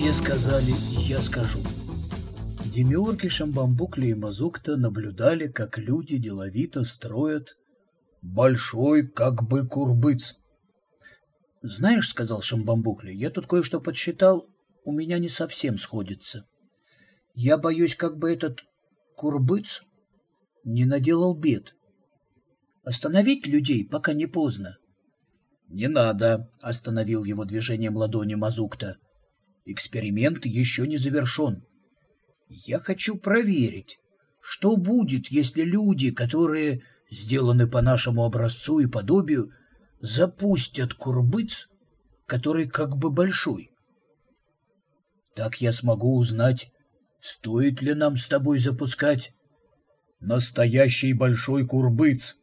Те сказали, я скажу. Демиурги, Шамбамбукли и Мазукта наблюдали, как люди деловито строят большой, как бы курбыц. «Знаешь, — сказал Шамбамбукли, — я тут кое-что подсчитал, у меня не совсем сходится. Я боюсь, как бы этот курбыц не наделал бед. Остановить людей, пока не поздно». «Не надо», — остановил его движением ладони Мазукта. Эксперимент еще не завершен. Я хочу проверить, что будет, если люди, которые сделаны по нашему образцу и подобию, запустят курбыц, который как бы большой. Так я смогу узнать, стоит ли нам с тобой запускать настоящий большой курбыц,